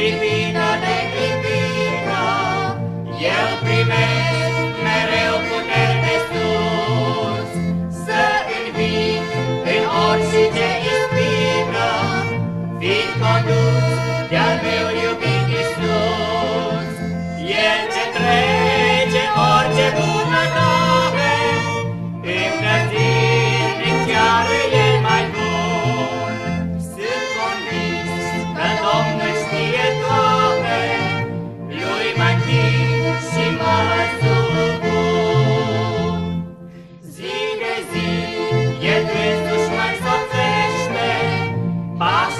clipină de clipină, eu primesc mereu puteri de sus, să învin în orice ispină, fiind condus de-al meu iubit Iisus, El ce trebuie.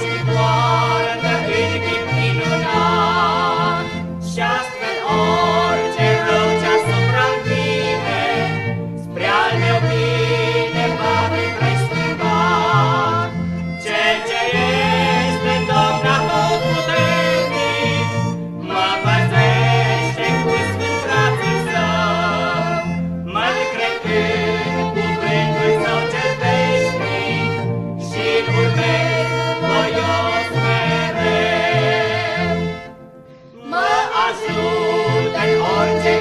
Plastic Lord.